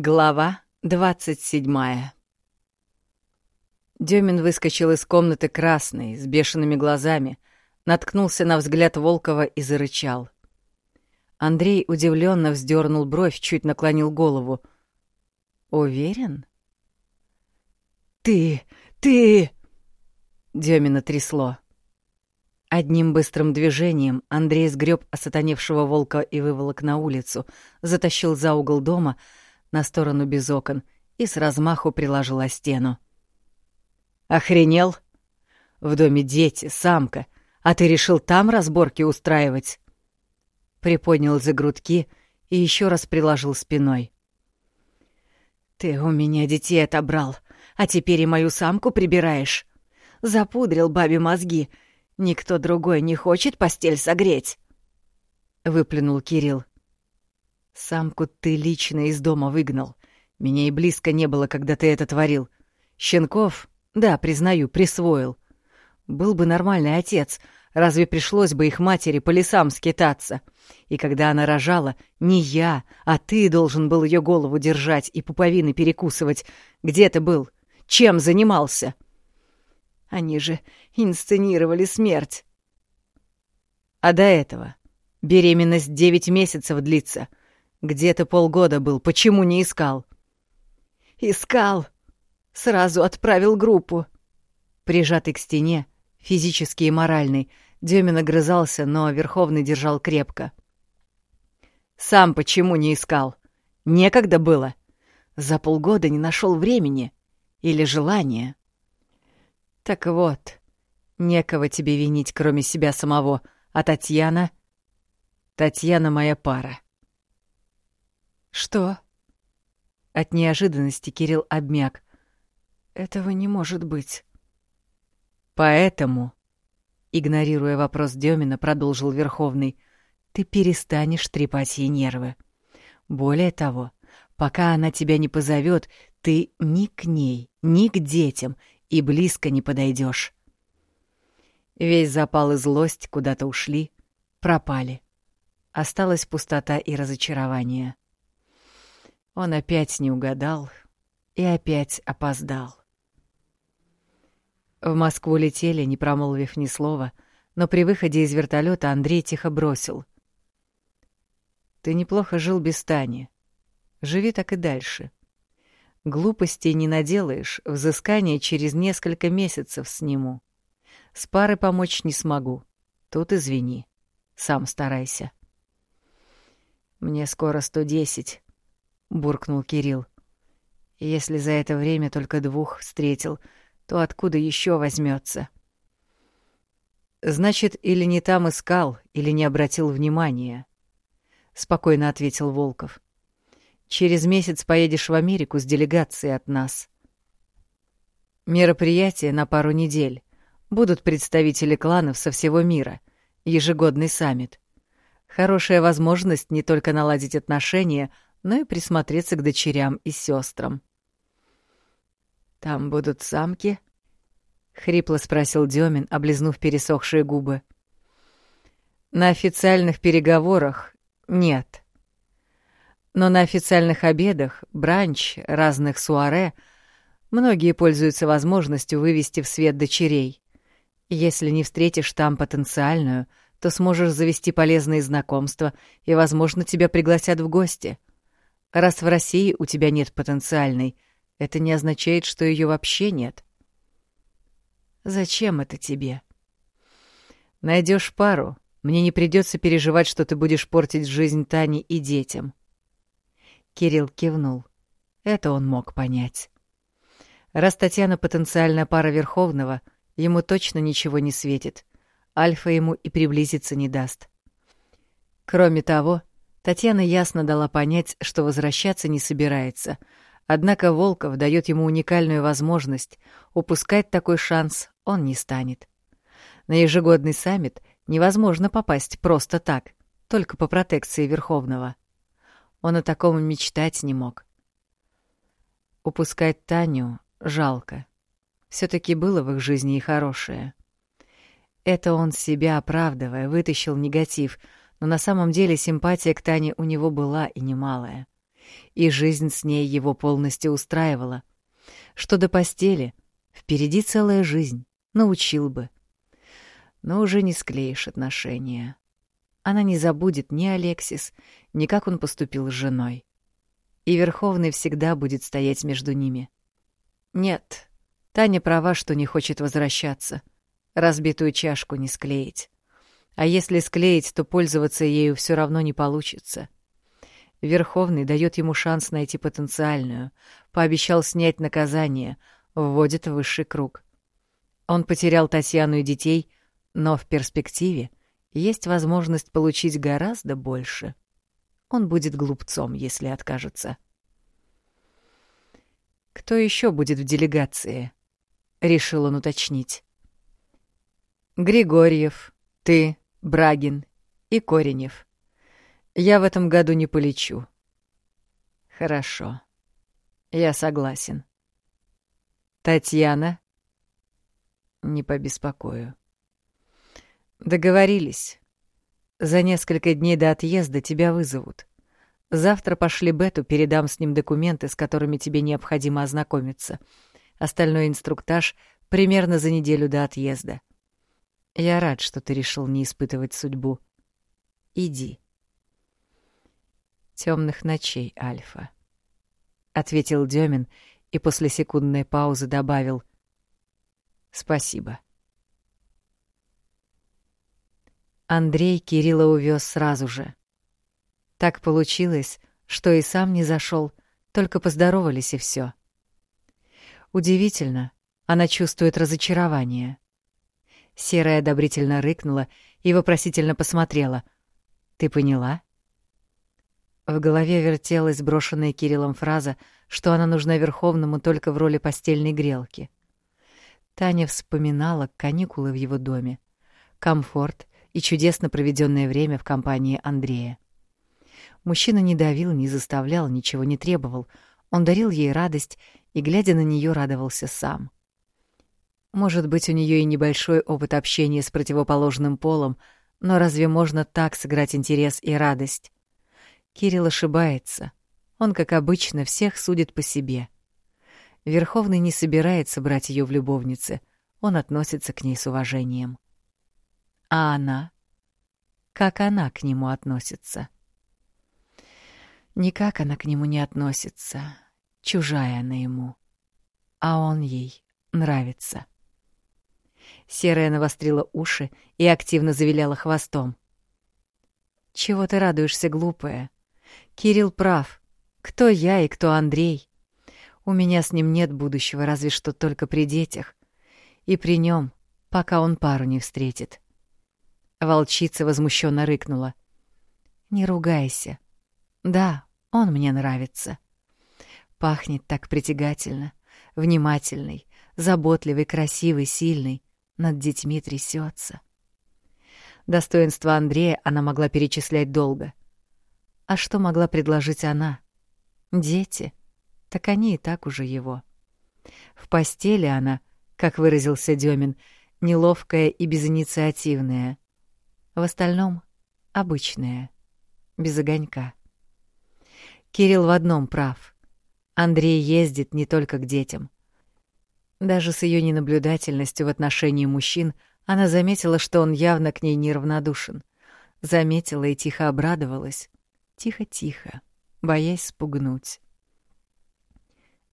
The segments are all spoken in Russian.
Глава двадцать седьмая Демин выскочил из комнаты красный, с бешеными глазами, наткнулся на взгляд Волкова и зарычал. Андрей удивленно вздернул бровь, чуть наклонил голову. «Уверен?» «Ты! Ты!» Демина трясло. Одним быстрым движением Андрей сгреб осатаневшего волка и выволок на улицу, затащил за угол дома, на сторону без окон, и с размаху приложил о стену. «Охренел? В доме дети, самка, а ты решил там разборки устраивать?» Приподнял за грудки и еще раз приложил спиной. «Ты у меня детей отобрал, а теперь и мою самку прибираешь. Запудрил бабе мозги. Никто другой не хочет постель согреть!» Выплюнул Кирилл. «Самку ты лично из дома выгнал. Меня и близко не было, когда ты это творил. Щенков, да, признаю, присвоил. Был бы нормальный отец, разве пришлось бы их матери по лесам скитаться? И когда она рожала, не я, а ты должен был ее голову держать и пуповины перекусывать. Где ты был? Чем занимался?» Они же инсценировали смерть. А до этого беременность девять месяцев длится. Где ты полгода был, почему не искал? Искал. Сразу отправил группу. Прижатый к стене, физически и моральный, Демин огрызался, но Верховный держал крепко. Сам почему не искал? Некогда было. За полгода не нашел времени или желания. Так вот, некого тебе винить, кроме себя самого, а Татьяна... Татьяна моя пара. Что? От неожиданности Кирилл обмяк. Этого не может быть. Поэтому, игнорируя вопрос Демина, продолжил Верховный, ты перестанешь трепать ей нервы. Более того, пока она тебя не позовет, ты ни к ней, ни к детям и близко не подойдешь. Весь запал и злость куда-то ушли, пропали. Осталась пустота и разочарование. Он опять не угадал и опять опоздал. В Москву летели, не промолвив ни слова, но при выходе из вертолета Андрей тихо бросил. «Ты неплохо жил без Тани. Живи так и дальше. Глупостей не наделаешь, взыскание через несколько месяцев сниму. С пары помочь не смогу. Тут извини. Сам старайся. Мне скоро сто десять, буркнул Кирилл. Если за это время только двух встретил, то откуда еще возьмется? Значит, или не там искал, или не обратил внимания, спокойно ответил Волков. Через месяц поедешь в Америку с делегацией от нас. Мероприятие на пару недель. Будут представители кланов со всего мира. Ежегодный саммит. Хорошая возможность не только наладить отношения, но и присмотреться к дочерям и сестрам. «Там будут самки?» — хрипло спросил Демин, облизнув пересохшие губы. «На официальных переговорах нет», но на официальных обедах, бранч, разных суаре многие пользуются возможностью вывести в свет дочерей. Если не встретишь там потенциальную, то сможешь завести полезные знакомства, и, возможно, тебя пригласят в гости. Раз в России у тебя нет потенциальной, это не означает, что ее вообще нет. Зачем это тебе? Найдешь пару, мне не придется переживать, что ты будешь портить жизнь Тане и детям. Кирилл кивнул. Это он мог понять. Раз Татьяна потенциальная пара Верховного, ему точно ничего не светит. Альфа ему и приблизиться не даст. Кроме того, Татьяна ясно дала понять, что возвращаться не собирается. Однако Волков дает ему уникальную возможность. Упускать такой шанс он не станет. На ежегодный саммит невозможно попасть просто так, только по протекции Верховного. Он о таком мечтать не мог. Упускать Таню жалко. все таки было в их жизни и хорошее. Это он себя оправдывая, вытащил негатив, но на самом деле симпатия к Тане у него была и немалая. и жизнь с ней его полностью устраивала. Что до постели, впереди целая жизнь, научил бы. Но уже не склеишь отношения. Она не забудет ни Алексис, ни как он поступил с женой. И Верховный всегда будет стоять между ними. Нет, Таня права, что не хочет возвращаться. Разбитую чашку не склеить. А если склеить, то пользоваться ею все равно не получится. Верховный дает ему шанс найти потенциальную, пообещал снять наказание, вводит в высший круг. Он потерял Татьяну и детей, но в перспективе есть возможность получить гораздо больше. Он будет глупцом, если откажется. «Кто еще будет в делегации?» — решил он уточнить. «Григорьев, ты, Брагин и Коренев. Я в этом году не полечу». «Хорошо. Я согласен». «Татьяна?» «Не побеспокою». «Договорились. За несколько дней до отъезда тебя вызовут. Завтра пошли Бету, передам с ним документы, с которыми тебе необходимо ознакомиться. Остальной инструктаж примерно за неделю до отъезда. Я рад, что ты решил не испытывать судьбу. Иди. Темных ночей, Альфа, ответил Демин и после секундной паузы добавил: Спасибо. Андрей Кирилла увез сразу же. Так получилось, что и сам не зашел, только поздоровались и все. Удивительно, она чувствует разочарование. Серая одобрительно рыкнула и вопросительно посмотрела. «Ты поняла?» В голове вертелась брошенная Кириллом фраза, что она нужна Верховному только в роли постельной грелки. Таня вспоминала каникулы в его доме, комфорт и чудесно проведенное время в компании Андрея. Мужчина не давил, не заставлял, ничего не требовал. Он дарил ей радость и, глядя на нее, радовался сам. Может быть, у нее и небольшой опыт общения с противоположным полом, но разве можно так сыграть интерес и радость? Кирилл ошибается. Он, как обычно, всех судит по себе. Верховный не собирается брать ее в любовницы. Он относится к ней с уважением. А она? Как она к нему относится? — Никак она к нему не относится. Чужая она ему. А он ей нравится. Серая навострила уши и активно завиляла хвостом. «Чего ты радуешься, глупая? Кирилл прав. Кто я и кто Андрей? У меня с ним нет будущего, разве что только при детях. И при нем, пока он пару не встретит». Волчица возмущенно рыкнула. «Не ругайся. Да, он мне нравится. Пахнет так притягательно, внимательный, заботливый, красивый, сильный, над детьми трясется. Достоинства Андрея она могла перечислять долго. А что могла предложить она? Дети. Так они и так уже его. В постели она, как выразился Демин, неловкая и безинициативная. В остальном — обычная, без огонька. Кирилл в одном прав. Андрей ездит не только к детям. Даже с ее ненаблюдательностью в отношении мужчин она заметила, что он явно к ней неравнодушен. Заметила и тихо обрадовалась. Тихо-тихо, боясь спугнуть.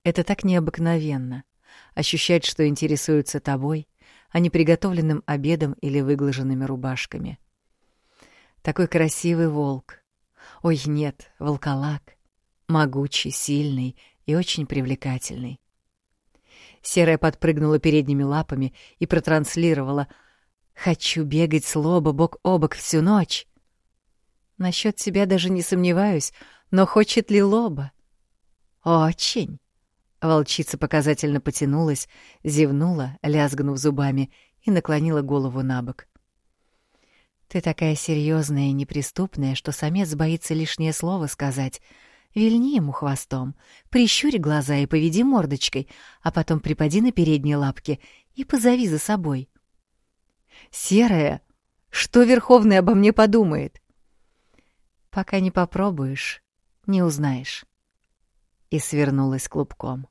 Это так необыкновенно — ощущать, что интересуются тобой, а не приготовленным обедом или выглаженными рубашками. Такой красивый волк. Ой, нет, волколак могучий, сильный и очень привлекательный. Серая подпрыгнула передними лапами и протранслировала «Хочу бегать с лоба бок о бок всю ночь». Насчет себя даже не сомневаюсь, но хочет ли лоба? Очень. Волчица показательно потянулась, зевнула, лязгнув зубами, и наклонила голову на бок. Ты такая серьезная и неприступная, что самец боится лишнее слово сказать, Вильни ему хвостом, прищури глаза и поведи мордочкой, а потом припади на передние лапки и позови за собой. «Серая, что Верховный обо мне подумает?» «Пока не попробуешь, не узнаешь», и свернулась клубком.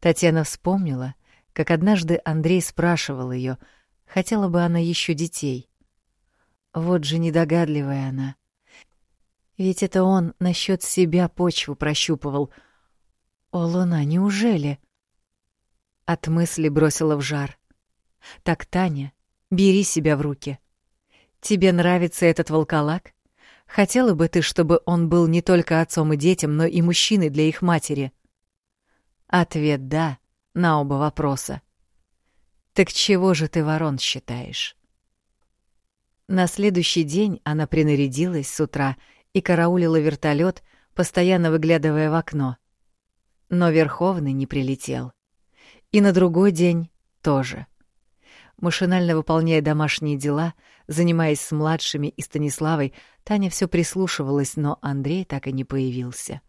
Татьяна вспомнила, как однажды Андрей спрашивал ее, хотела бы она еще детей. Вот же недогадливая она. Ведь это он насчет себя почву прощупывал. О, луна, неужели? От мысли бросила в жар. Так, Таня, бери себя в руки. Тебе нравится этот волколак? Хотела бы ты, чтобы он был не только отцом и детям, но и мужчиной для их матери? Ответ «да» на оба вопроса. Так чего же ты ворон считаешь? На следующий день она принарядилась с утра и караулила вертолет, постоянно выглядывая в окно. Но Верховный не прилетел. И на другой день тоже. Машинально выполняя домашние дела, занимаясь с младшими и Станиславой, Таня все прислушивалась, но Андрей так и не появился.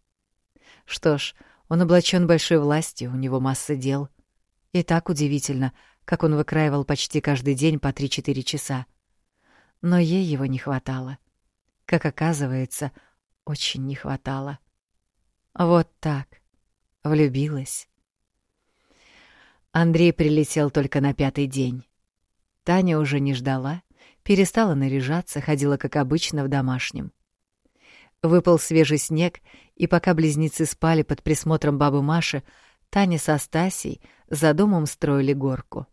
Что ж, он облачен большой властью, у него масса дел. И так удивительно, как он выкраивал почти каждый день по 3-4 часа. Но ей его не хватало. Как оказывается, очень не хватало. Вот так. Влюбилась. Андрей прилетел только на пятый день. Таня уже не ждала, перестала наряжаться, ходила как обычно в домашнем. Выпал свежий снег, и пока близнецы спали под присмотром бабы Маши, Таня со Стасей за домом строили горку.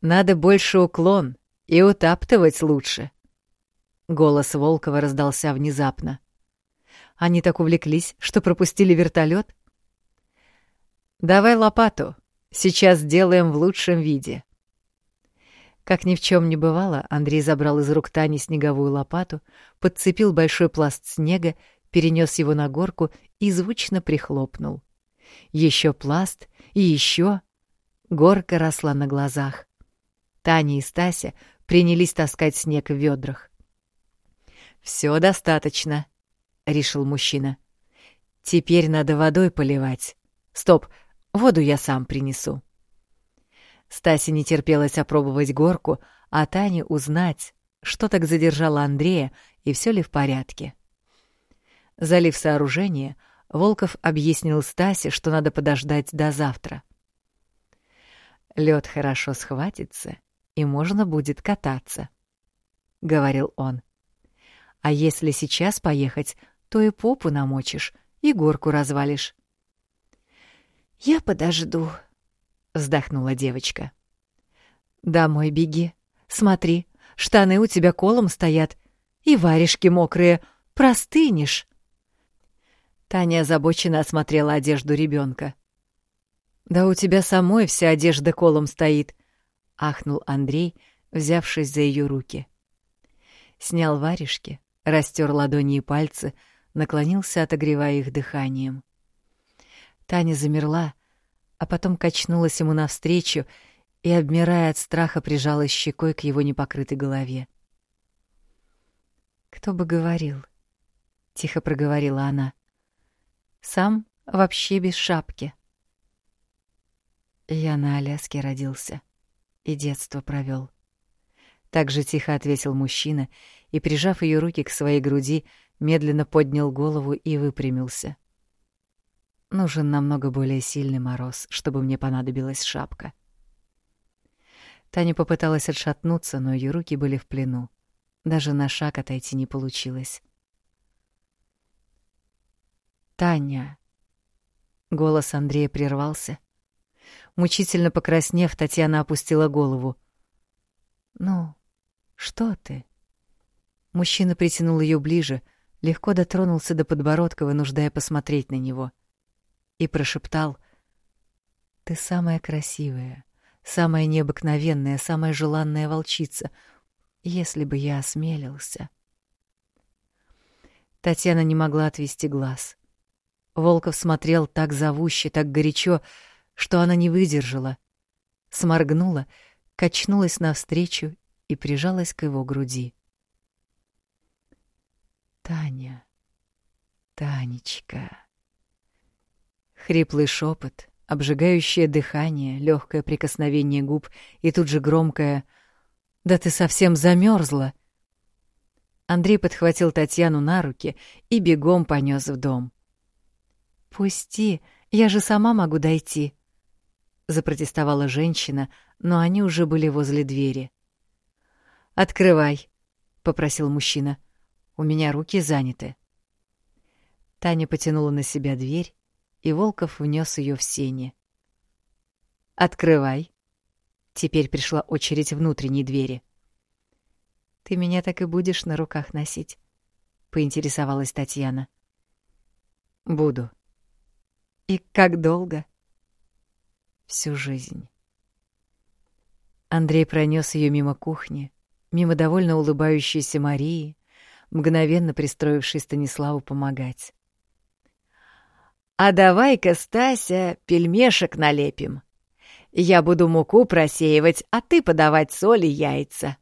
«Надо больше уклон и утаптывать лучше», — голос Волкова раздался внезапно. Они так увлеклись, что пропустили вертолет. «Давай лопату, сейчас сделаем в лучшем виде», как ни в чем не бывало, Андрей забрал из рук Тани снеговую лопату, подцепил большой пласт снега, перенес его на горку и звучно прихлопнул. Еще пласт и еще. Горка росла на глазах. Таня и Стася принялись таскать снег в ведрах. Все достаточно, решил мужчина. Теперь надо водой поливать. Стоп, воду я сам принесу. Стасе не терпелось опробовать горку, а Тане узнать, что так задержало Андрея и все ли в порядке. Залив сооружение, Волков объяснил Стасе, что надо подождать до завтра. Лед хорошо схватится, и можно будет кататься, — говорил он. А если сейчас поехать, то и попу намочишь, и горку развалишь. — Я подожду, вздохнула девочка. Домой беги. Смотри, штаны у тебя колом стоят, и варежки мокрые, простынешь. Таня озабоченно осмотрела одежду ребенка. Да у тебя самой вся одежда колом стоит, ахнул Андрей, взявшись за ее руки. Снял варежки, растер ладони и пальцы, наклонился, отогревая их дыханием. Таня замерла, а потом качнулась ему навстречу и, обмирая от страха, прижалась щекой к его непокрытой голове. «Кто бы говорил?» — тихо проговорила она. «Сам вообще без шапки». Я на Аляске родился и детство провел. Так же тихо ответил мужчина и, прижав ее руки к своей груди, медленно поднял голову и выпрямился. — Нужен намного более сильный мороз, чтобы мне понадобилась шапка. Таня попыталась отшатнуться, но ее руки были в плену. Даже на шаг отойти не получилось. «Таня!» Голос Андрея прервался. Мучительно покраснев, Татьяна опустила голову. «Ну, что ты?» Мужчина притянул ее ближе, легко дотронулся до подбородка, вынуждая посмотреть на него и прошептал «Ты самая красивая, самая необыкновенная, самая желанная волчица, если бы я осмелился». Татьяна не могла отвести глаз. Волков смотрел так зовуще, так горячо, что она не выдержала. Сморгнула, качнулась навстречу и прижалась к его груди. «Таня, Танечка...» Хриплый шепот, обжигающее дыхание, легкое прикосновение губ и тут же громкое «Да ты совсем замерзла!» Андрей подхватил Татьяну на руки и бегом понес в дом. «Пусти, я же сама могу дойти», — запротестовала женщина, но они уже были возле двери. «Открывай», — попросил мужчина. «У меня руки заняты». Таня потянула на себя дверь, и Волков внес ее в сени. «Открывай». Теперь пришла очередь внутренней двери. «Ты меня так и будешь на руках носить?» — поинтересовалась Татьяна. «Буду». «И как долго?» «Всю жизнь». Андрей пронес ее мимо кухни, мимо довольно улыбающейся Марии, мгновенно пристроившей Станиславу помогать. «А давай-ка, Стася, пельмешек налепим. Я буду муку просеивать, а ты подавать соль и яйца».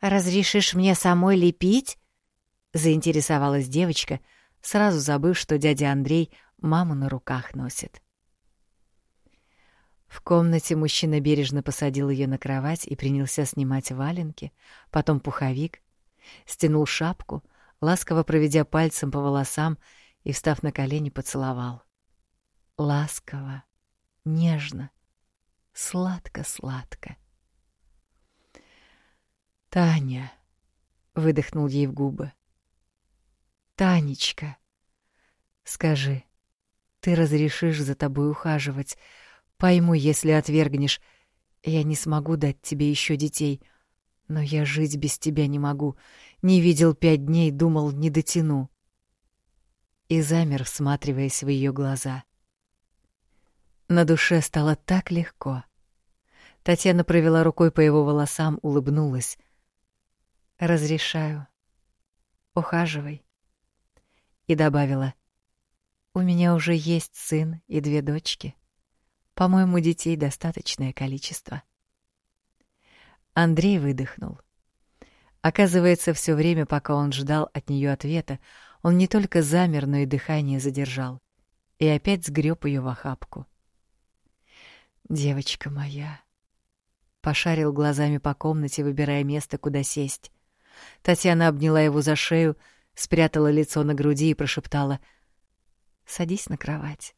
«Разрешишь мне самой лепить?» — заинтересовалась девочка, сразу забыв, что дядя Андрей маму на руках носит. В комнате мужчина бережно посадил ее на кровать и принялся снимать валенки, потом пуховик, стянул шапку, ласково проведя пальцем по волосам и, встав на колени, поцеловал. Ласково, нежно, сладко-сладко. «Таня!» — выдохнул ей в губы. «Танечка, скажи, ты разрешишь за тобой ухаживать, Пойму, если отвергнешь. Я не смогу дать тебе еще детей. Но я жить без тебя не могу. Не видел пять дней, думал, не дотяну. И замер, всматриваясь в ее глаза. На душе стало так легко. Татьяна провела рукой по его волосам, улыбнулась. «Разрешаю. Ухаживай». И добавила. «У меня уже есть сын и две дочки». По-моему, детей достаточное количество. Андрей выдохнул. Оказывается, все время, пока он ждал от нее ответа, он не только замер, но и дыхание задержал. И опять сгреб ее в охапку. «Девочка моя!» Пошарил глазами по комнате, выбирая место, куда сесть. Татьяна обняла его за шею, спрятала лицо на груди и прошептала «Садись на кровать».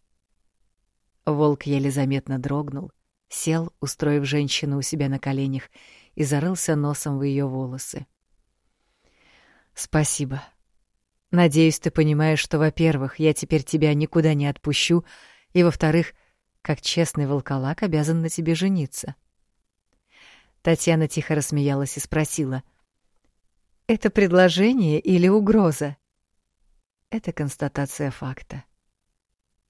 Волк еле заметно дрогнул, сел, устроив женщину у себя на коленях, и зарылся носом в ее волосы. «Спасибо. Надеюсь, ты понимаешь, что, во-первых, я теперь тебя никуда не отпущу, и, во-вторых, как честный волколак обязан на тебе жениться». Татьяна тихо рассмеялась и спросила. «Это предложение или угроза?» «Это констатация факта.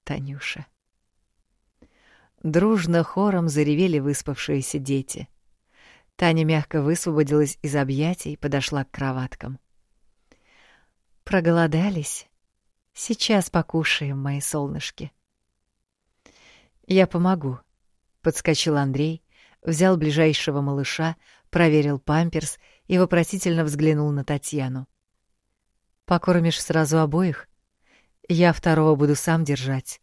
Танюша». Дружно хором заревели выспавшиеся дети. Таня мягко высвободилась из объятий и подошла к кроваткам. «Проголодались? Сейчас покушаем, мои солнышки». «Я помогу», — подскочил Андрей, взял ближайшего малыша, проверил памперс и вопросительно взглянул на Татьяну. «Покормишь сразу обоих? Я второго буду сам держать».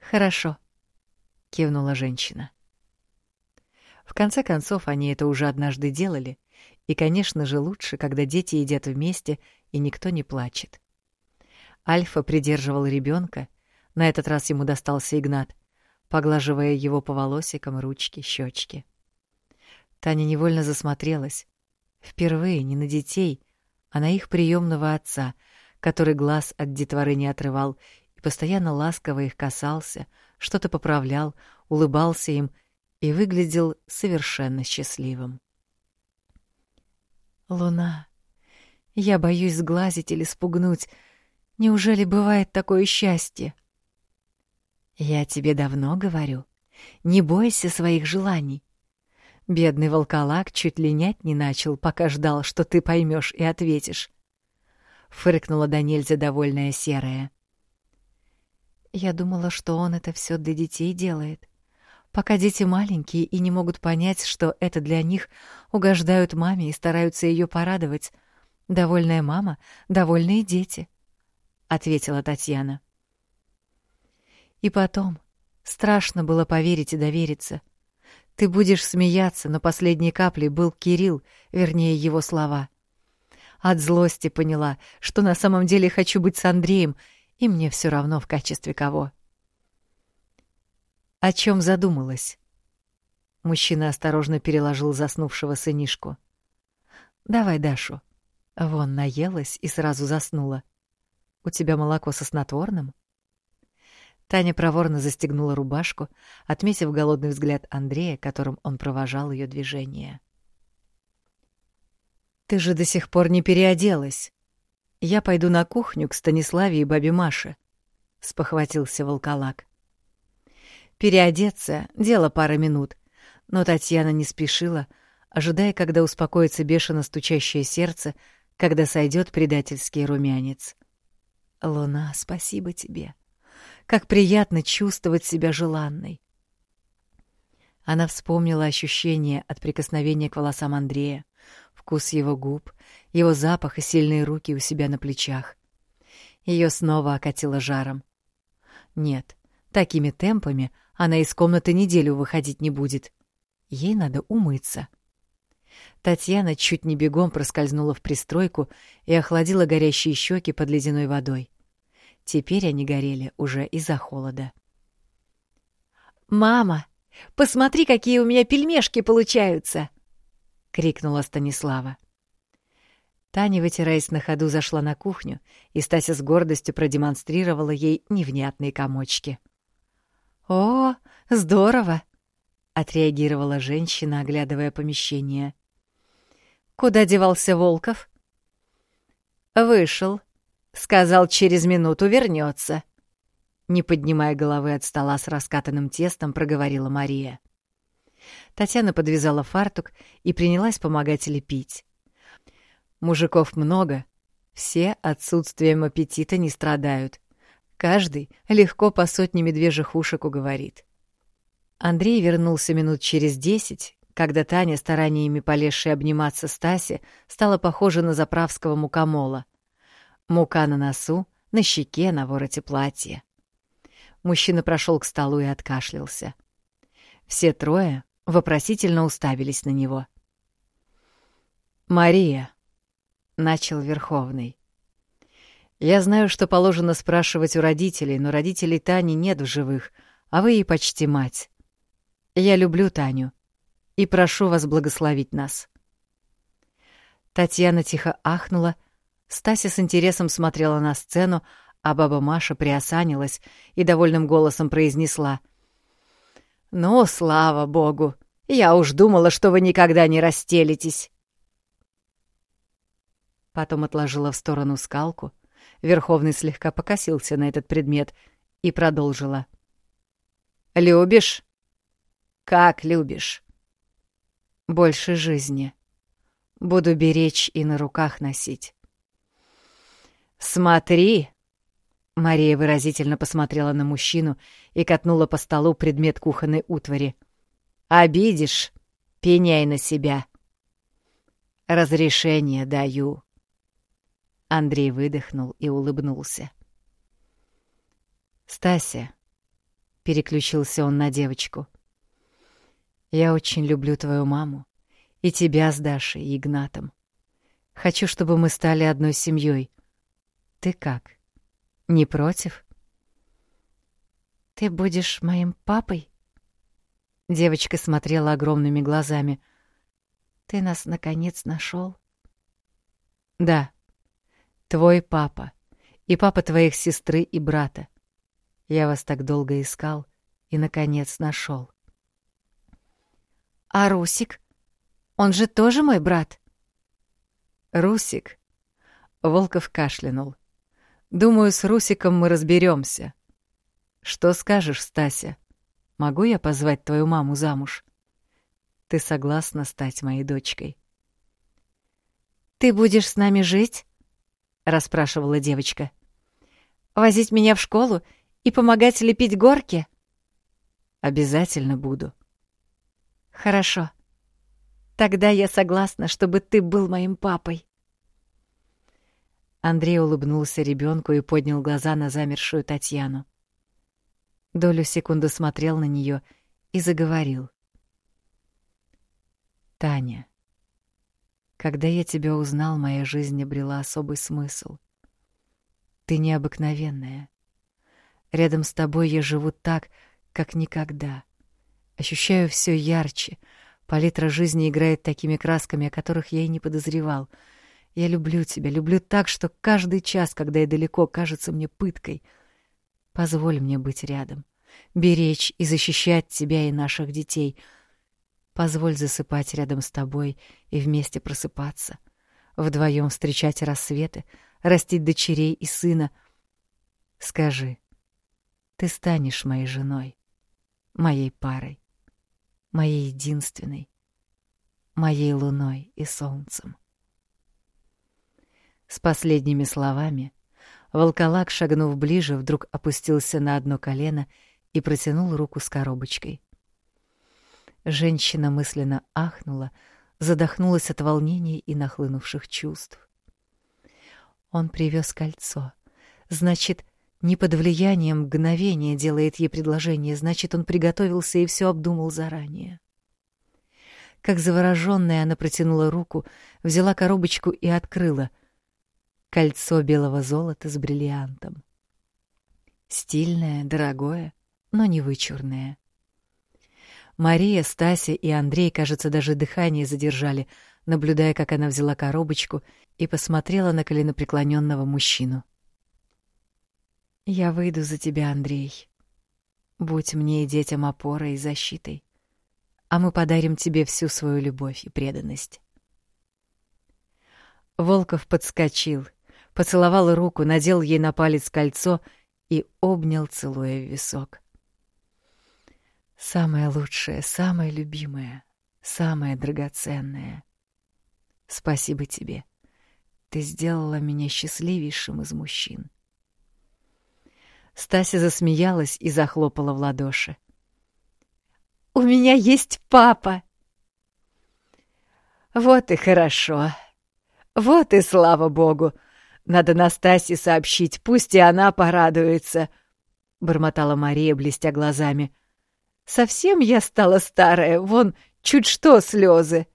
«Хорошо», — кивнула женщина. В конце концов, они это уже однажды делали, и, конечно же, лучше, когда дети едят вместе и никто не плачет. Альфа придерживал ребенка, на этот раз ему достался Игнат, поглаживая его по волосикам, ручки, щечки. Таня невольно засмотрелась. Впервые не на детей, а на их приемного отца, который глаз от детворы не отрывал и постоянно ласково их касался, что-то поправлял, улыбался им и выглядел совершенно счастливым. «Луна, я боюсь сглазить или спугнуть. Неужели бывает такое счастье?» «Я тебе давно говорю, не бойся своих желаний. Бедный волколак чуть линять не начал, пока ждал, что ты поймешь и ответишь. Фыркнула до довольная серая. Я думала, что он это все для детей делает. Пока дети маленькие и не могут понять, что это для них, угождают маме и стараются ее порадовать. Довольная мама, довольные дети, — ответила Татьяна. И потом, страшно было поверить и довериться. Ты будешь смеяться, но последней каплей был Кирилл, вернее, его слова. От злости поняла, что на самом деле хочу быть с Андреем И мне все равно в качестве кого. О чем задумалась? Мужчина осторожно переложил заснувшего сынишку. Давай Дашу. Вон наелась и сразу заснула. У тебя молоко со снотворным? Таня проворно застегнула рубашку, отметив голодный взгляд Андрея, которым он провожал ее движение. «Ты же до сих пор не переоделась. Я пойду на кухню к Станиславе и бабе Маше», — спохватился волколак. Переодеться — дело пары минут, но Татьяна не спешила, ожидая, когда успокоится бешено стучащее сердце, когда сойдет предательский румянец. «Луна, спасибо тебе. Как приятно чувствовать себя желанной». Она вспомнила ощущение от прикосновения к волосам Андрея, вкус его губ, его запах и сильные руки у себя на плечах. Ее снова окатило жаром. Нет, такими темпами она из комнаты неделю выходить не будет. Ей надо умыться. Татьяна чуть не бегом проскользнула в пристройку и охладила горящие щеки под ледяной водой. Теперь они горели уже из-за холода. «Мама, посмотри, какие у меня пельмешки получаются!» — крикнула Станислава. Таня, вытираясь на ходу, зашла на кухню, и Стася с гордостью продемонстрировала ей невнятные комочки. «О, здорово!» — отреагировала женщина, оглядывая помещение. «Куда девался Волков?» «Вышел. Сказал, через минуту вернется. Не поднимая головы от стола с раскатанным тестом, проговорила Мария. Татьяна подвязала фартук и принялась помогать лепить. Мужиков много, все отсутствием аппетита не страдают. Каждый легко по сотне медвежьих ушек уговорит. Андрей вернулся минут через десять, когда Таня, стараниями полезшей обниматься Стасе, стала похожа на заправского мукомола. Мука на носу, на щеке, на вороте платья. Мужчина прошел к столу и откашлялся. Все трое вопросительно уставились на него. «Мария», — начал Верховный, — «я знаю, что положено спрашивать у родителей, но родителей Тани нет в живых, а вы ей почти мать. Я люблю Таню и прошу вас благословить нас». Татьяна тихо ахнула, Стася с интересом смотрела на сцену, а баба Маша приосанилась и довольным голосом произнесла — «Ну, слава богу! Я уж думала, что вы никогда не расстелитесь!» Потом отложила в сторону скалку. Верховный слегка покосился на этот предмет и продолжила. «Любишь?» «Как любишь?» «Больше жизни. Буду беречь и на руках носить». «Смотри!» Мария выразительно посмотрела на мужчину и катнула по столу предмет кухонной утвари. «Обидишь? Пеняй на себя!» «Разрешение даю!» Андрей выдохнул и улыбнулся. «Стася», — переключился он на девочку, — «я очень люблю твою маму и тебя с Дашей и Игнатом. Хочу, чтобы мы стали одной семьей. Ты как?» Не против? Ты будешь моим папой? Девочка смотрела огромными глазами. Ты нас наконец нашел? Да. Твой папа и папа твоих сестры и брата. Я вас так долго искал и наконец нашел. А Русик? Он же тоже мой брат. Русик. Волков кашлянул. Думаю, с Русиком мы разберемся. Что скажешь, Стася? Могу я позвать твою маму замуж? Ты согласна стать моей дочкой? Ты будешь с нами жить? Расспрашивала девочка. Возить меня в школу и помогать лепить горки? Обязательно буду. Хорошо. Тогда я согласна, чтобы ты был моим папой. Андрей улыбнулся ребенку и поднял глаза на замершую Татьяну. Долю секунды смотрел на нее и заговорил. «Таня, когда я тебя узнал, моя жизнь обрела особый смысл. Ты необыкновенная. Рядом с тобой я живу так, как никогда. Ощущаю все ярче. Палитра жизни играет такими красками, о которых я и не подозревал. Я люблю тебя, люблю так, что каждый час, когда я далеко, кажется мне пыткой. Позволь мне быть рядом, беречь и защищать тебя и наших детей. Позволь засыпать рядом с тобой и вместе просыпаться. Вдвоем встречать рассветы, растить дочерей и сына. Скажи, ты станешь моей женой, моей парой, моей единственной, моей луной и солнцем. С последними словами волколак, шагнув ближе, вдруг опустился на одно колено и протянул руку с коробочкой. Женщина мысленно ахнула, задохнулась от волнения и нахлынувших чувств. Он привез кольцо. Значит, не под влиянием мгновения делает ей предложение, значит, он приготовился и все обдумал заранее. Как заворожённая она протянула руку, взяла коробочку и открыла. Кольцо белого золота с бриллиантом. Стильное, дорогое, но не вычурное. Мария, Стася и Андрей, кажется, даже дыхание задержали, наблюдая, как она взяла коробочку и посмотрела на коленопреклоненного мужчину. Я выйду за тебя, Андрей. Будь мне и детям опорой и защитой, а мы подарим тебе всю свою любовь и преданность. Волков подскочил, поцеловал руку, надел ей на палец кольцо и обнял, целуя в висок. Самое лучшее, самое любимое, самое драгоценное. Спасибо тебе. Ты сделала меня счастливейшим из мужчин. Стася засмеялась и захлопала в ладоши. «У меня есть папа!» «Вот и хорошо. Вот и слава богу. Надо Настасье сообщить, пусть и она порадуется», — бормотала Мария, блестя глазами. «Совсем я стала старая, вон, чуть что слезы».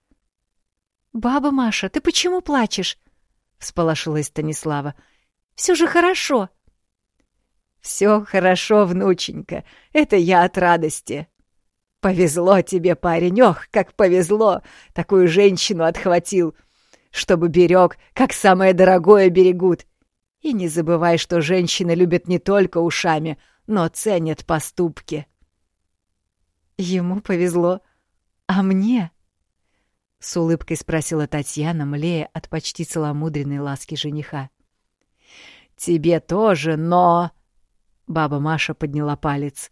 «Баба Маша, ты почему плачешь?» — всполошилась Станислава. «Все же хорошо». Все хорошо, внученька, это я от радости. Повезло тебе, парень, ох, как повезло, такую женщину отхватил, чтобы берег, как самое дорогое берегут. И не забывай, что женщины любят не только ушами, но ценят поступки. Ему повезло, а мне? С улыбкой спросила Татьяна, млея от почти целомудренной ласки жениха. Тебе тоже, но... Баба Маша подняла палец.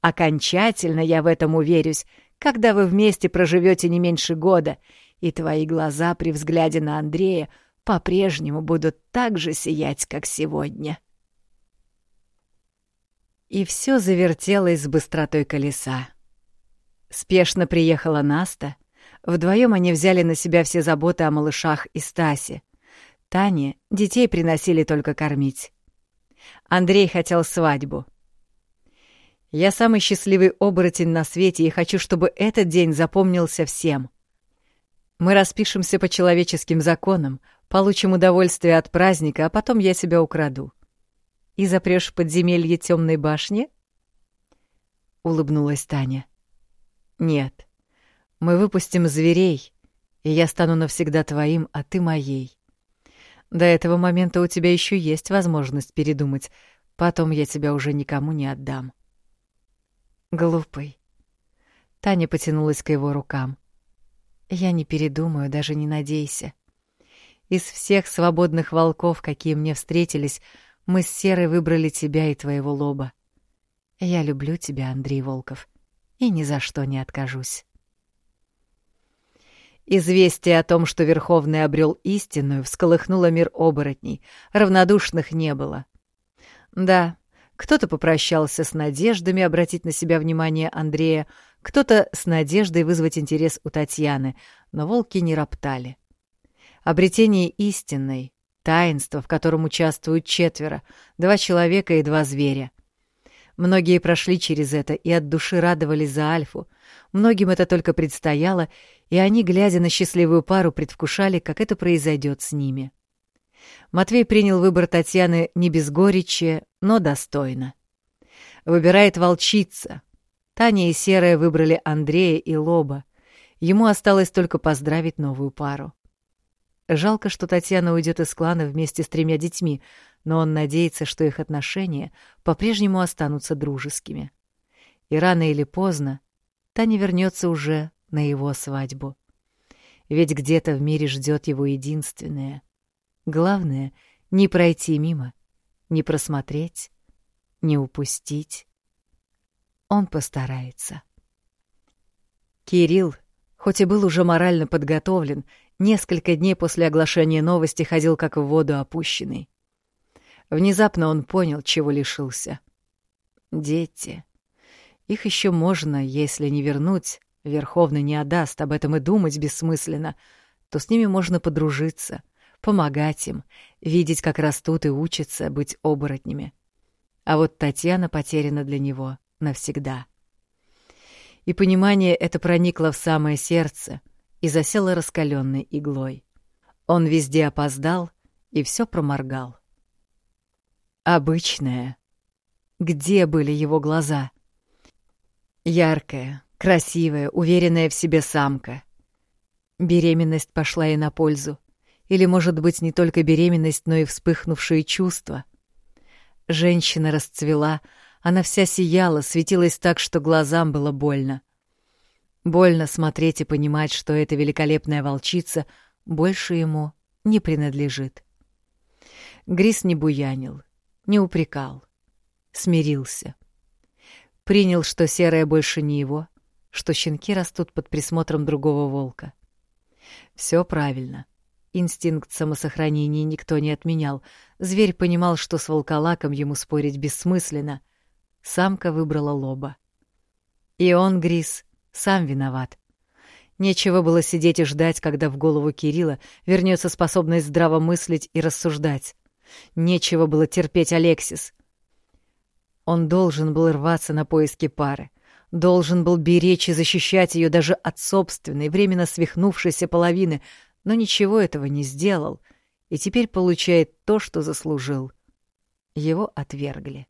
Окончательно я в этом уверюсь, когда вы вместе проживете не меньше года, и твои глаза при взгляде на Андрея по-прежнему будут так же сиять, как сегодня. И все завертелось с быстротой колеса. Спешно приехала Наста. Вдвоем они взяли на себя все заботы о малышах и Стасе. Тане детей приносили только кормить. Андрей хотел свадьбу. Я самый счастливый оборотень на свете и хочу, чтобы этот день запомнился всем. Мы распишемся по человеческим законам, получим удовольствие от праздника, а потом я себя украду. И запрешь в подземелье темной башни? Улыбнулась Таня. Нет. Мы выпустим зверей, и я стану навсегда твоим, а ты моей. До этого момента у тебя еще есть возможность передумать. Потом я тебя уже никому не отдам. Глупый. Таня потянулась к его рукам. Я не передумаю, даже не надейся. Из всех свободных волков, какие мне встретились, мы с Серой выбрали тебя и твоего лоба. Я люблю тебя, Андрей Волков, и ни за что не откажусь. Известие о том, что Верховный обрел истинную, всколыхнуло мир оборотней. Равнодушных не было. Да, кто-то попрощался с надеждами обратить на себя внимание Андрея, кто-то с надеждой вызвать интерес у Татьяны, но волки не роптали. Обретение истинной, таинство, в котором участвуют четверо, два человека и два зверя. Многие прошли через это и от души радовались за Альфу. Многим это только предстояло, и они, глядя на счастливую пару, предвкушали, как это произойдет с ними. Матвей принял выбор Татьяны не без горечи, но достойно. Выбирает волчица. Таня и Серая выбрали Андрея и Лоба. Ему осталось только поздравить новую пару. Жалко, что Татьяна уйдет из клана вместе с тремя детьми, но он надеется, что их отношения по-прежнему останутся дружескими. И рано или поздно Таня вернется уже на его свадьбу. Ведь где-то в мире ждет его единственное. Главное — не пройти мимо, не просмотреть, не упустить. Он постарается. Кирилл, хоть и был уже морально подготовлен, несколько дней после оглашения новости ходил как в воду опущенный. Внезапно он понял, чего лишился. Дети. Их еще можно, если не вернуть, Верховный не отдаст, об этом и думать бессмысленно, то с ними можно подружиться, помогать им, видеть, как растут и учатся быть оборотнями. А вот Татьяна потеряна для него навсегда. И понимание это проникло в самое сердце и засело раскаленной иглой. Он везде опоздал и все проморгал. Обычное. Где были его глаза? Яркая, красивая, уверенная в себе самка. Беременность пошла ей на пользу. Или, может быть, не только беременность, но и вспыхнувшие чувства. Женщина расцвела, она вся сияла, светилась так, что глазам было больно. Больно смотреть и понимать, что эта великолепная волчица больше ему не принадлежит. Грис не буянил, не упрекал, смирился. Принял, что серая больше не его, что щенки растут под присмотром другого волка. Все правильно. Инстинкт самосохранения никто не отменял. Зверь понимал, что с волколаком ему спорить бессмысленно. Самка выбрала лоба. И он, Грис, сам виноват. Нечего было сидеть и ждать, когда в голову Кирилла вернется способность здраво мыслить и рассуждать. Нечего было терпеть Алексис. Он должен был рваться на поиски пары. Должен был беречь и защищать ее даже от собственной, временно свихнувшейся половины, но ничего этого не сделал и теперь получает то, что заслужил. Его отвергли.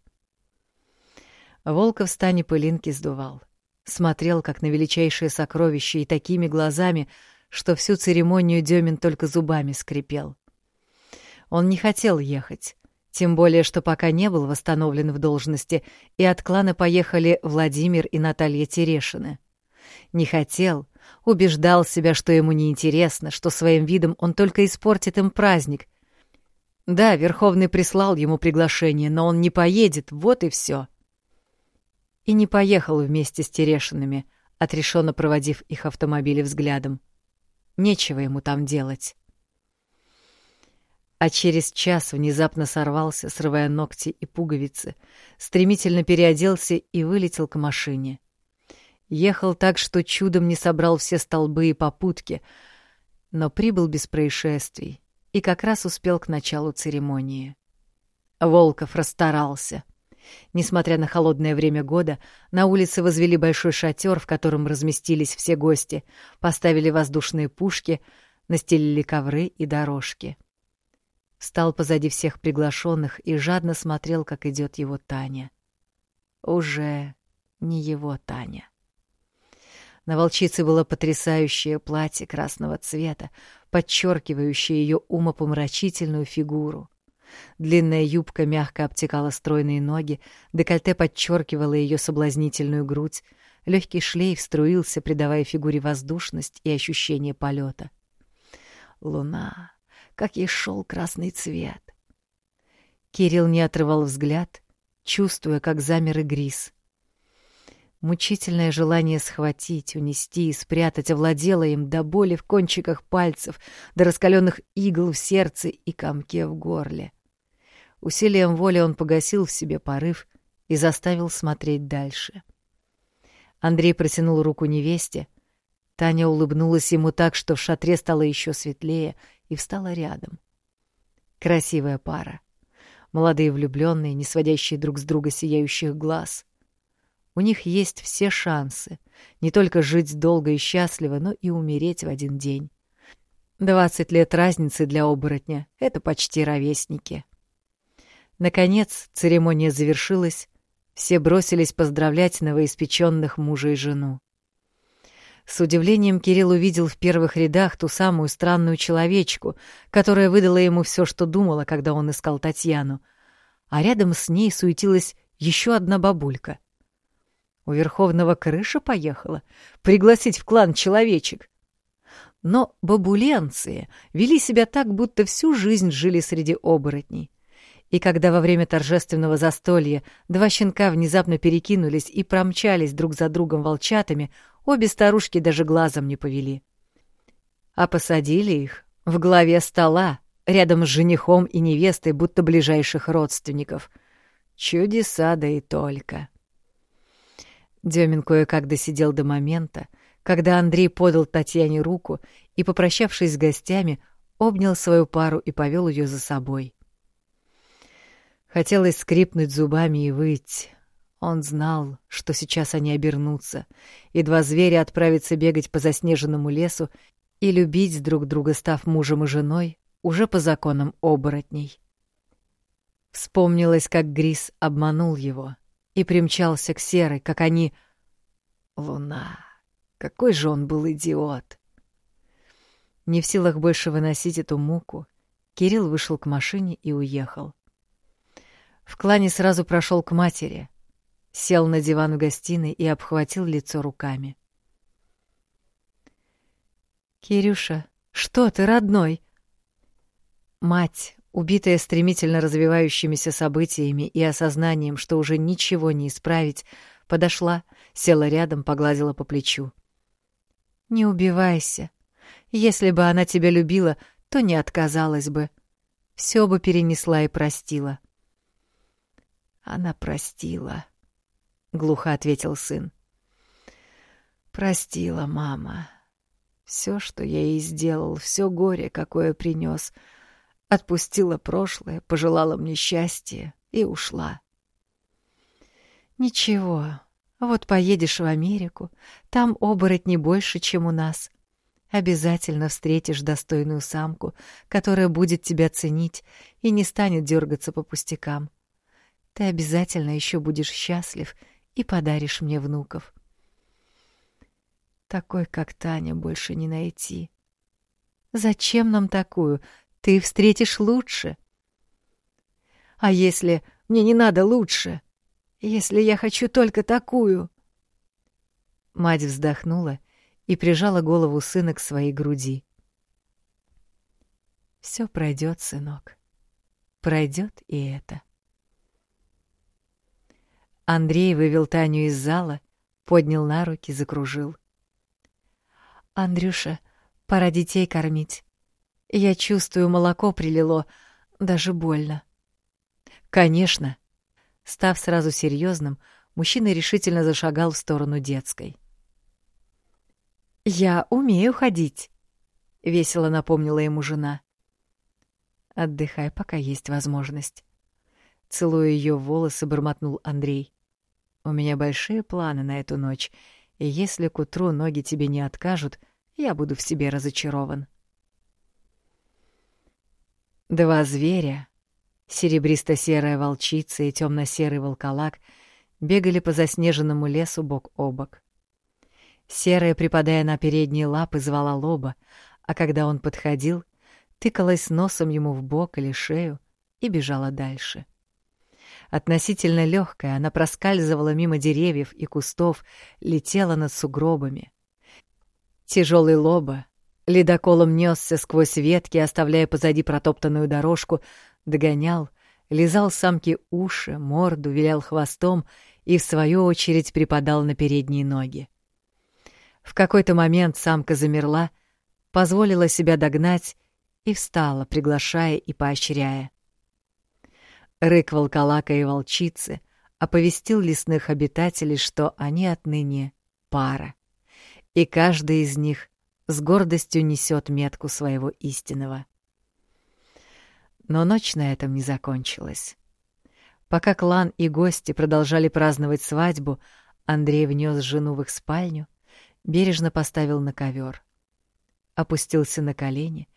Волков в стане пылинки сдувал. Смотрел, как на величайшее сокровище, и такими глазами, что всю церемонию Демин только зубами скрипел. Он не хотел ехать, тем более, что пока не был восстановлен в должности, и от клана поехали Владимир и Наталья Терешины. Не хотел, убеждал себя, что ему неинтересно, что своим видом он только испортит им праздник. Да, Верховный прислал ему приглашение, но он не поедет, вот и все. И не поехал вместе с Терешинами, отрешенно проводив их автомобили взглядом. Нечего ему там делать а через час внезапно сорвался, срывая ногти и пуговицы, стремительно переоделся и вылетел к машине. Ехал так, что чудом не собрал все столбы и попутки, но прибыл без происшествий и как раз успел к началу церемонии. Волков расстарался. Несмотря на холодное время года, на улице возвели большой шатер, в котором разместились все гости, поставили воздушные пушки, настелили ковры и дорожки. Стал позади всех приглашенных и жадно смотрел, как идет его Таня. Уже не его Таня. На волчице было потрясающее платье красного цвета, подчеркивающее ее умопомрачительную фигуру. Длинная юбка мягко обтекала стройные ноги, декольте подчеркивало ее соблазнительную грудь, легкий шлейф струился, придавая фигуре воздушность и ощущение полета. Луна, как ей шел красный цвет. Кирилл не отрывал взгляд, чувствуя, как замер и Грис. Мучительное желание схватить, унести и спрятать овладело им до боли в кончиках пальцев, до раскаленных игл в сердце и комке в горле. Усилием воли он погасил в себе порыв и заставил смотреть дальше. Андрей протянул руку невесте. Таня улыбнулась ему так, что в шатре стало еще светлее, и встала рядом. Красивая пара. Молодые влюбленные, не сводящие друг с друга сияющих глаз. У них есть все шансы не только жить долго и счастливо, но и умереть в один день. Двадцать лет разницы для оборотня — это почти ровесники. Наконец церемония завершилась, все бросились поздравлять новоиспеченных мужа и жену. С удивлением Кирилл увидел в первых рядах ту самую странную человечку, которая выдала ему все, что думала, когда он искал Татьяну, а рядом с ней суетилась еще одна бабулька. У Верховного крыша поехала пригласить в клан человечек. Но бабуленцы вели себя так, будто всю жизнь жили среди оборотней. И когда во время торжественного застолья два щенка внезапно перекинулись и промчались друг за другом волчатами, обе старушки даже глазом не повели. А посадили их в главе стола, рядом с женихом и невестой, будто ближайших родственников. Чудеса да и только. Демин кое-как досидел до момента, когда Андрей подал Татьяне руку и, попрощавшись с гостями, обнял свою пару и повел ее за собой. Хотелось скрипнуть зубами и выйти. Он знал, что сейчас они обернутся, и два зверя отправятся бегать по заснеженному лесу и любить друг друга, став мужем и женой, уже по законам оборотней. Вспомнилось, как Грис обманул его и примчался к Серой, как они... Луна! Какой же он был идиот! Не в силах больше выносить эту муку, Кирилл вышел к машине и уехал. В клане сразу прошел к матери, сел на диван в гостиной и обхватил лицо руками. «Кирюша, что ты, родной?» Мать, убитая стремительно развивающимися событиями и осознанием, что уже ничего не исправить, подошла, села рядом, погладила по плечу. «Не убивайся. Если бы она тебя любила, то не отказалась бы. Все бы перенесла и простила. Она простила, глухо ответил сын. Простила, мама. Все, что я ей сделал, все горе, какое принес, отпустила прошлое, пожелала мне счастья и ушла. Ничего. Вот поедешь в Америку, там оборотни больше, чем у нас. Обязательно встретишь достойную самку, которая будет тебя ценить и не станет дергаться по пустякам. Ты обязательно еще будешь счастлив и подаришь мне внуков. Такой, как Таня, больше не найти. Зачем нам такую? Ты встретишь лучше. А если мне не надо лучше? Если я хочу только такую? Мать вздохнула и прижала голову сына к своей груди. Все пройдет, сынок. Пройдет и это. Андрей вывел Таню из зала, поднял на руки, закружил. «Андрюша, пора детей кормить. Я чувствую, молоко прилило, даже больно». «Конечно». Став сразу серьезным, мужчина решительно зашагал в сторону детской. «Я умею ходить», — весело напомнила ему жена. «Отдыхай, пока есть возможность». Целуя ее волосы, бормотнул Андрей. У меня большие планы на эту ночь, и если к утру ноги тебе не откажут, я буду в себе разочарован. Два зверя, серебристо-серая волчица и темно-серый волколак, бегали по заснеженному лесу бок о бок. Серая, припадая на передние лапы, звала лоба, а когда он подходил, тыкалась носом ему в бок или шею и бежала дальше. — Относительно легкая, она проскальзывала мимо деревьев и кустов, летела над сугробами. Тяжелый лоба ледоколом несся сквозь ветки, оставляя позади протоптанную дорожку, догонял, лизал самки уши, морду, вилял хвостом и, в свою очередь, припадал на передние ноги. В какой-то момент самка замерла, позволила себя догнать и встала, приглашая и поощряя. Рык волколака и волчицы оповестил лесных обитателей, что они отныне пара, и каждый из них с гордостью несет метку своего истинного. Но ночь на этом не закончилась. Пока клан и гости продолжали праздновать свадьбу, Андрей внес жену в их спальню, бережно поставил на ковер. опустился на колени,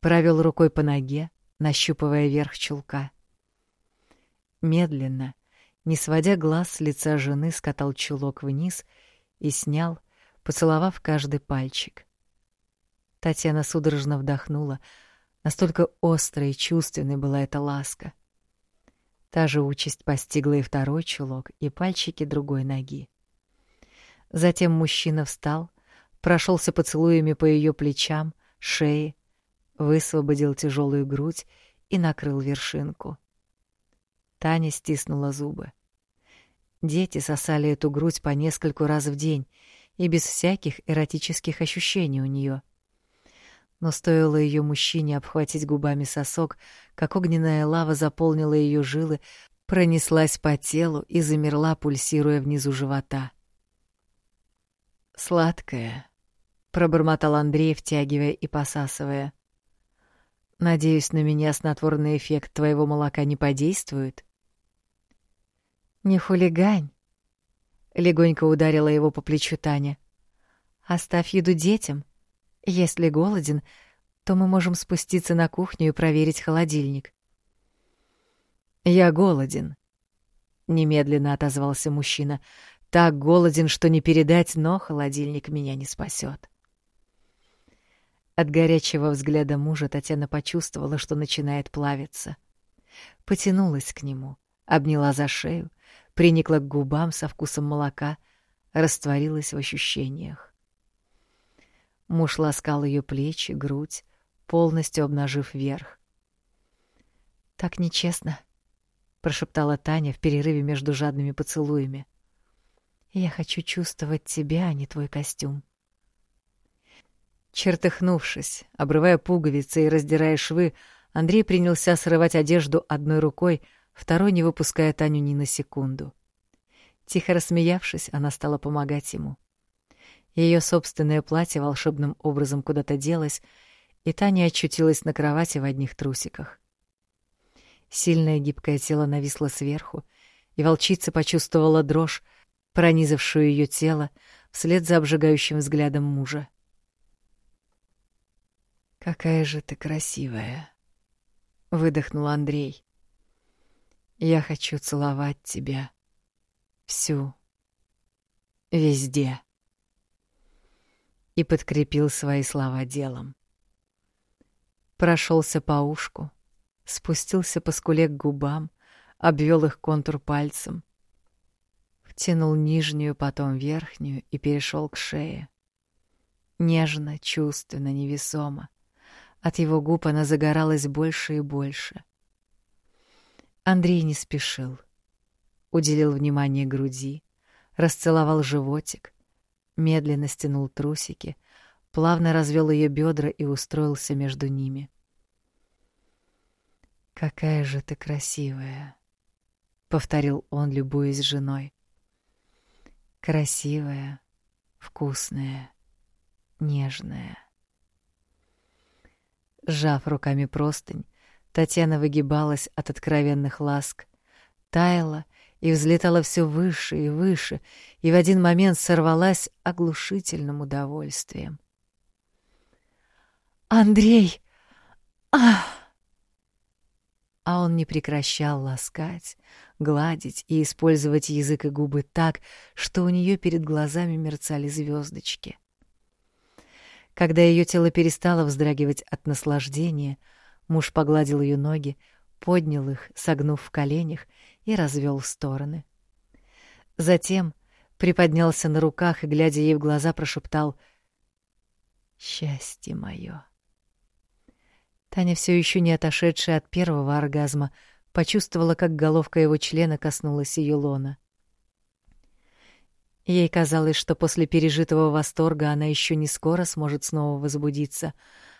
провел рукой по ноге, нащупывая верх чулка. Медленно, не сводя глаз с лица жены, скатал чулок вниз и снял, поцеловав каждый пальчик. Татьяна судорожно вдохнула, настолько острой и чувственной была эта ласка. Та же участь постигла и второй чулок, и пальчики другой ноги. Затем мужчина встал, прошелся поцелуями по ее плечам, шее, высвободил тяжелую грудь и накрыл вершинку. Таня стиснула зубы. Дети сосали эту грудь по нескольку раз в день и без всяких эротических ощущений у нее. Но стоило ее мужчине обхватить губами сосок, как огненная лава заполнила ее жилы, пронеслась по телу и замерла, пульсируя внизу живота. «Сладкая», — пробормотал Андрей, втягивая и посасывая. «Надеюсь, на меня снотворный эффект твоего молока не подействует?» «Не хулигань», — легонько ударила его по плечу Таня. «Оставь еду детям. Если голоден, то мы можем спуститься на кухню и проверить холодильник». «Я голоден», — немедленно отозвался мужчина. «Так голоден, что не передать, но холодильник меня не спасет. От горячего взгляда мужа Татьяна почувствовала, что начинает плавиться. Потянулась к нему, обняла за шею, приникла к губам со вкусом молока, растворилась в ощущениях. Муж ласкал ее плечи, грудь, полностью обнажив верх. «Так нечестно», — прошептала Таня в перерыве между жадными поцелуями. «Я хочу чувствовать тебя, а не твой костюм». Чертыхнувшись, обрывая пуговицы и раздирая швы, Андрей принялся срывать одежду одной рукой, второй не выпуская Таню ни на секунду. Тихо рассмеявшись, она стала помогать ему. Ее собственное платье волшебным образом куда-то делось, и Таня очутилась на кровати в одних трусиках. Сильное гибкое тело нависло сверху, и волчица почувствовала дрожь, пронизавшую ее тело, вслед за обжигающим взглядом мужа. «Какая же ты красивая!» — выдохнул Андрей. «Я хочу целовать тебя. Всю. Везде». И подкрепил свои слова делом. Прошелся по ушку, спустился по скуле к губам, обвел их контур пальцем, втянул нижнюю, потом верхнюю и перешел к шее. Нежно, чувственно, невесомо. От его губ она загоралась больше и больше. Андрей не спешил. Уделил внимание груди, расцеловал животик, медленно стянул трусики, плавно развел ее бедра и устроился между ними. «Какая же ты красивая!» — повторил он, любуясь женой. «Красивая, вкусная, нежная». Сжав руками простынь, Татьяна выгибалась от откровенных ласк, таяла и взлетала все выше и выше, и в один момент сорвалась оглушительным удовольствием. «Андрей! Ах!» А он не прекращал ласкать, гладить и использовать язык и губы так, что у нее перед глазами мерцали звездочки. Когда ее тело перестало вздрагивать от наслаждения, муж погладил ее ноги, поднял их, согнув в коленях, и развел в стороны. Затем приподнялся на руках и, глядя ей в глаза, прошептал «Счастье мое». Таня, все еще не отошедшая от первого оргазма, почувствовала, как головка его члена коснулась ее лона. Ей казалось, что после пережитого восторга она еще не скоро сможет снова возбудиться,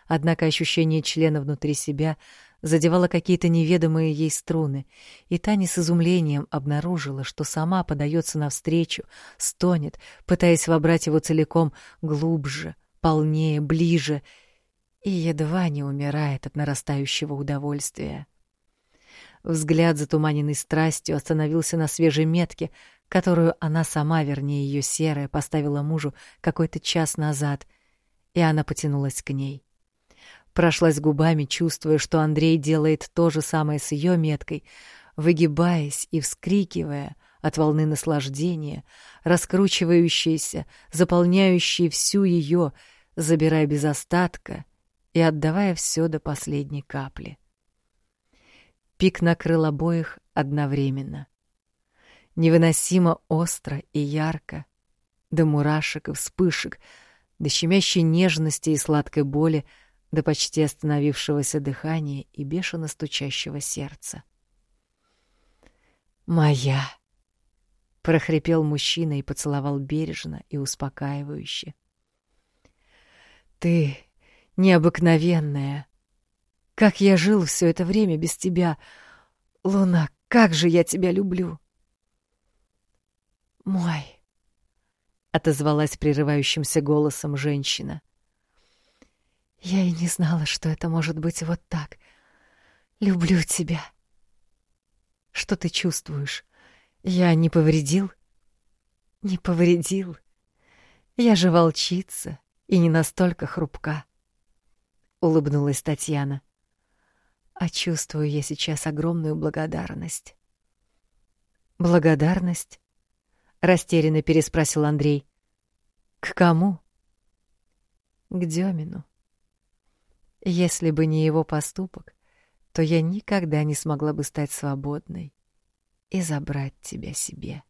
однако ощущение члена внутри себя задевало какие-то неведомые ей струны, и Таня с изумлением обнаружила, что сама подается навстречу, стонет, пытаясь вобрать его целиком глубже, полнее, ближе, и едва не умирает от нарастающего удовольствия. Взгляд, затуманенный страстью, остановился на свежей метке, которую она сама, вернее, ее серая, поставила мужу какой-то час назад, и она потянулась к ней. Прошлась губами, чувствуя, что Андрей делает то же самое с ее меткой, выгибаясь и вскрикивая от волны наслаждения, раскручивающейся, заполняющей всю ее, забирая без остатка и отдавая все до последней капли. Пик накрыл обоих одновременно. Невыносимо остро и ярко, до мурашек и вспышек, до щемящей нежности и сладкой боли, до почти остановившегося дыхания и бешено стучащего сердца. «Моя!» — прохрипел мужчина и поцеловал бережно и успокаивающе. «Ты необыкновенная! Как я жил все это время без тебя! Луна, как же я тебя люблю!» «Мой!» — отозвалась прерывающимся голосом женщина. Я и не знала, что это может быть вот так. Люблю тебя. Что ты чувствуешь? Я не повредил? Не повредил. Я же волчица и не настолько хрупка. Улыбнулась Татьяна. А чувствую я сейчас огромную благодарность. Благодарность? Растерянно переспросил Андрей. К кому? К Демину. Если бы не его поступок, то я никогда не смогла бы стать свободной и забрать тебя себе.